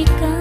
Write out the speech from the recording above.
jadikan